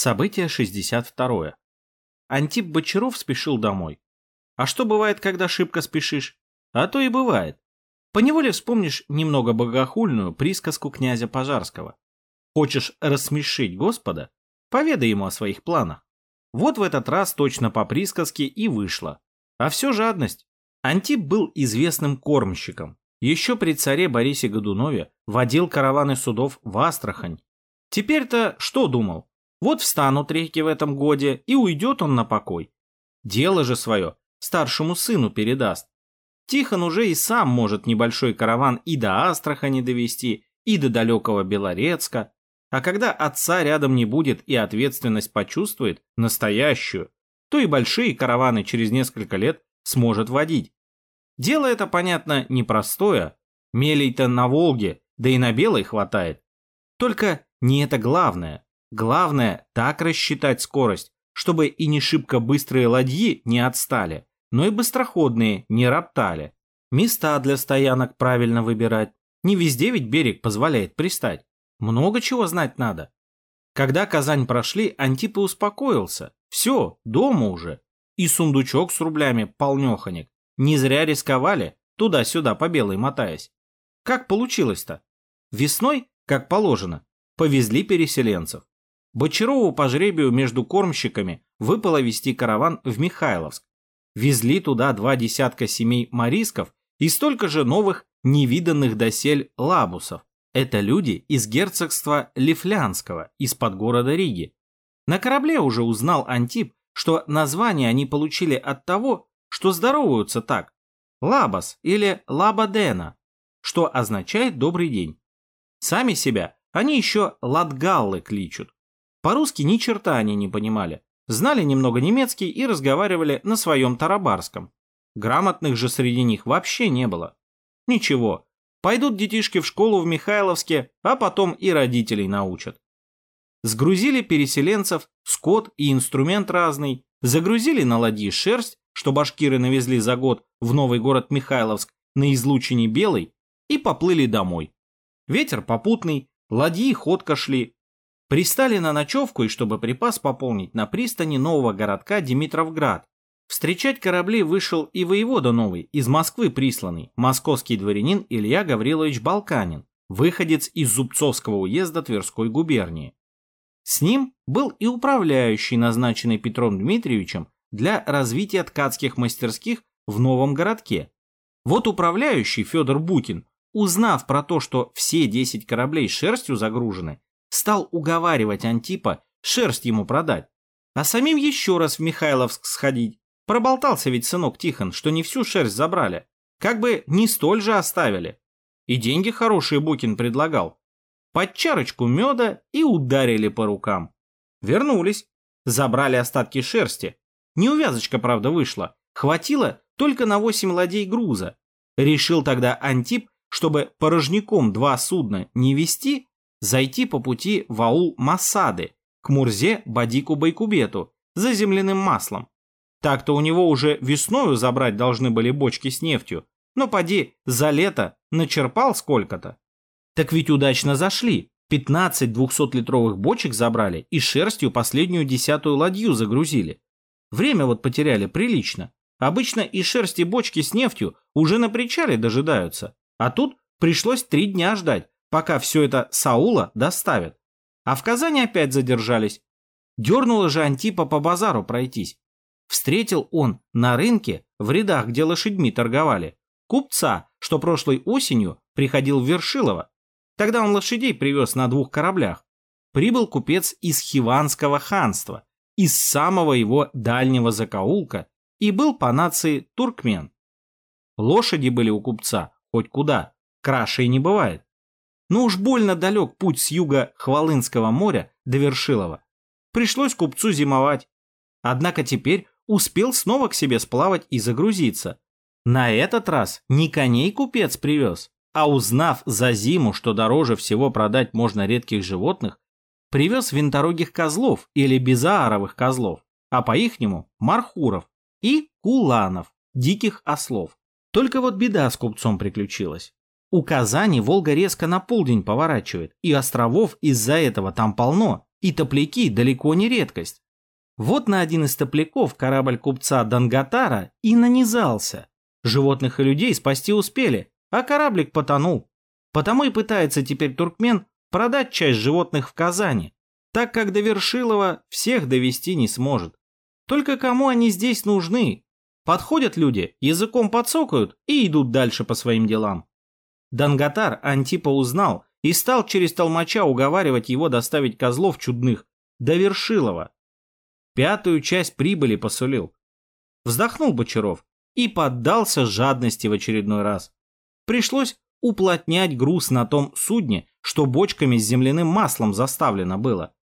Событие 62. Антип Бочаров спешил домой. А что бывает, когда шибко спешишь? А то и бывает. Поневоле вспомнишь немного богохульную присказку князя Пожарского. Хочешь рассмешить Господа? Поведай ему о своих планах. Вот в этот раз точно по присказке и вышло. А все жадность. Антип был известным кормщиком. Еще при царе Борисе Годунове водил караваны судов в Астрахань. Теперь-то что думал? Вот встанут реки в этом годе, и уйдет он на покой. Дело же свое старшему сыну передаст. Тихон уже и сам может небольшой караван и до Астрахани довести, и до далекого Белорецка. А когда отца рядом не будет и ответственность почувствует, настоящую, то и большие караваны через несколько лет сможет водить. Дело это, понятно, непростое. Мелей-то на Волге, да и на Белой хватает. Только не это главное. Главное так рассчитать скорость, чтобы и не шибко быстрые ладьи не отстали, но и быстроходные не роптали. Места для стоянок правильно выбирать. Не везде ведь берег позволяет пристать. Много чего знать надо. Когда Казань прошли, Антипа успокоился. Все, дома уже. И сундучок с рублями полнеханик. Не зря рисковали, туда-сюда по белой мотаясь. Как получилось-то? Весной, как положено, повезли переселенцев. Бочарову по жребию между кормщиками выпало вести караван в Михайловск. Везли туда два десятка семей марисков и столько же новых невиданных досель лабусов. Это люди из герцогства Лифлянского, из-под города Риги. На корабле уже узнал Антип, что название они получили от того, что здороваются так. Лабас или Лабадена, что означает «добрый день». Сами себя они еще Латгаллы кличут. По-русски ни черта они не понимали. Знали немного немецкий и разговаривали на своем тарабарском. Грамотных же среди них вообще не было. Ничего, пойдут детишки в школу в Михайловске, а потом и родителей научат. Сгрузили переселенцев, скот и инструмент разный, загрузили на ладьи шерсть, что башкиры навезли за год в новый город Михайловск на излучине белой, и поплыли домой. Ветер попутный, ладьи ходко шли, Пристали на ночевку и чтобы припас пополнить на пристани нового городка Димитровград. Встречать корабли вышел и воевода новый, из Москвы присланный, московский дворянин Илья Гаврилович Балканин, выходец из Зубцовского уезда Тверской губернии. С ним был и управляющий, назначенный Петром Дмитриевичем для развития ткацких мастерских в новом городке. Вот управляющий Федор Букин, узнав про то, что все 10 кораблей шерстью загружены, стал уговаривать Антипа шерсть ему продать, а самим еще раз в Михайловск сходить. Проболтался ведь сынок Тихон, что не всю шерсть забрали, как бы не столь же оставили. И деньги хорошие Букин предлагал. Под чарочку меда и ударили по рукам. Вернулись, забрали остатки шерсти. Неувязочка, правда, вышла. Хватило только на восемь ладей груза. Решил тогда Антип, чтобы порожняком два судна не вести, зайти по пути в аул Масады, к Мурзе Бадику Байкубету, за земляным маслом. Так-то у него уже весною забрать должны были бочки с нефтью, но поди, за лето начерпал сколько-то. Так ведь удачно зашли. 15 двухсотлитровых бочек забрали и шерстью последнюю десятую ладью загрузили. Время вот потеряли прилично. Обычно и шерсти бочки с нефтью уже на причале дожидаются. А тут пришлось три дня ждать, пока все это Саула доставят. А в Казани опять задержались. Дернуло же Антипа по базару пройтись. Встретил он на рынке, в рядах, где лошадьми торговали, купца, что прошлой осенью приходил в Вершилово. Тогда он лошадей привез на двух кораблях. Прибыл купец из Хиванского ханства, из самого его дальнего закоулка, и был по нации туркмен. Лошади были у купца, хоть куда, краше и не бывает. Но уж больно далек путь с юга Хвалынского моря до Вершилова. Пришлось купцу зимовать. Однако теперь успел снова к себе сплавать и загрузиться. На этот раз не коней купец привез, а узнав за зиму, что дороже всего продать можно редких животных, привез винторогих козлов или безааровых козлов, а по-ихнему мархуров и куланов, диких ослов. Только вот беда с купцом приключилась. У Казани Волга резко на полдень поворачивает, и островов из-за этого там полно. и топляки далеко не редкость. Вот на один из топляков корабль купца Данготара и нанизался. Животных и людей спасти успели, а кораблик потонул. Потому и пытается теперь туркмен продать часть животных в Казани, так как до Вершилова всех довести не сможет. Только кому они здесь нужны? Подходят люди, языком подсокают и идут дальше по своим делам. Данготар Антипа узнал и стал через толмача уговаривать его доставить козлов чудных до Вершилова. Пятую часть прибыли посулил. Вздохнул Бочаров и поддался жадности в очередной раз. Пришлось уплотнять груз на том судне, что бочками с земляным маслом заставлено было.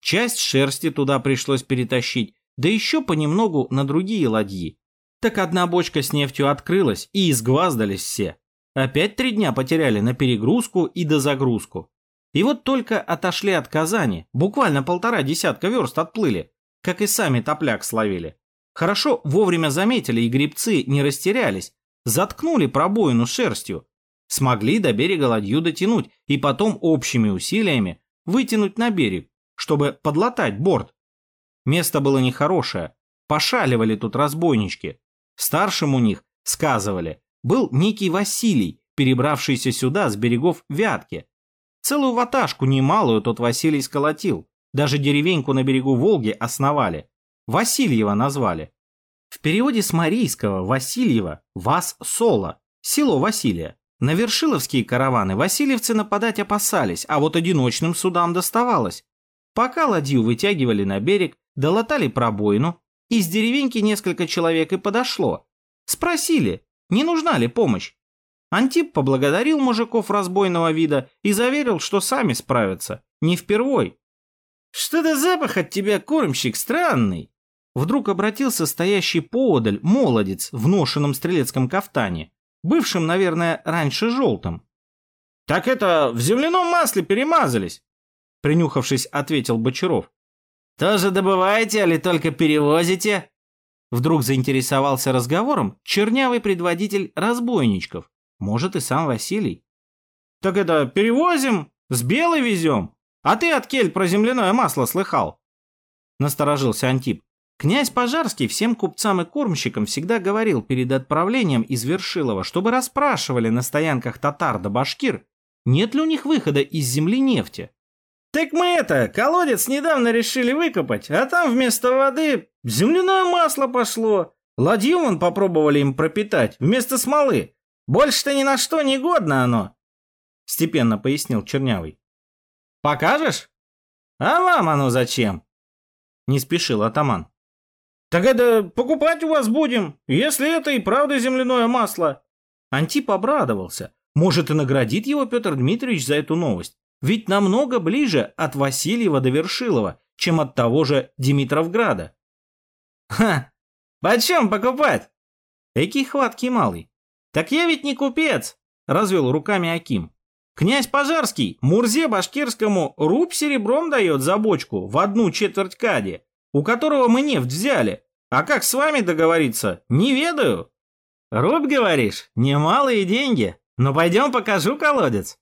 Часть шерсти туда пришлось перетащить, да еще понемногу на другие ладьи. Так одна бочка с нефтью открылась, и изгваздались все. Опять три дня потеряли на перегрузку и дозагрузку. И вот только отошли от Казани, буквально полтора десятка верст отплыли, как и сами топляк словили. Хорошо вовремя заметили, и грибцы не растерялись, заткнули пробоину шерстью, смогли до берега ладью дотянуть и потом общими усилиями вытянуть на берег, чтобы подлатать борт. Место было нехорошее, пошаливали тут разбойнички. Старшим у них, сказывали, был некий Василий, перебравшийся сюда с берегов Вятки. Целую ваташку немалую тот Василий сколотил. Даже деревеньку на берегу Волги основали. Васильева назвали. В переводе с марийского Васильева «Вас Соло» – село Василия. На вершиловские караваны васильевцы нападать опасались, а вот одиночным судам доставалось. Пока ладью вытягивали на берег, долатали пробоину, из деревеньки несколько человек и подошло. Спросили, не нужна ли помощь. Антип поблагодарил мужиков разбойного вида и заверил, что сами справятся, не впервой. «Что-то запах от тебя, кормщик, странный!» Вдруг обратился стоящий поодаль молодец в ношенном стрелецком кафтане, бывшим, наверное, раньше желтым. «Так это, в земляном масле перемазались!» Принюхавшись, ответил Бочаров. «Тоже добываете, или только перевозите?» Вдруг заинтересовался разговором чернявый предводитель разбойничков, может и сам Василий. «Так это перевозим, с белой везем, а ты от кель про земляное масло слыхал?» Насторожился Антип. Князь Пожарский всем купцам и кормщикам всегда говорил перед отправлением из Вершилова, чтобы расспрашивали на стоянках татар да башкир, нет ли у них выхода из земли нефти. «Так мы это, колодец недавно решили выкопать, а там вместо воды земляное масло пошло. Ладью вон попробовали им пропитать, вместо смолы. Больше-то ни на что не годно оно», — степенно пояснил Чернявый. «Покажешь? А вам оно зачем?» — не спешил атаман. «Так это покупать у вас будем, если это и правда земляное масло». Антип обрадовался. Может, и наградит его Петр Дмитриевич за эту новость. Ведь намного ближе от Васильева до Вершилова, чем от того же Димитровграда. Ха, почем покупать? Экий хваткий малый. Так я ведь не купец, развел руками Аким. Князь Пожарский Мурзе Башкирскому рубь серебром дает за бочку в одну четверть кади, у которого мы нефть взяли. А как с вами договориться, не ведаю. Рубь, говоришь, немалые деньги. Но пойдем покажу колодец.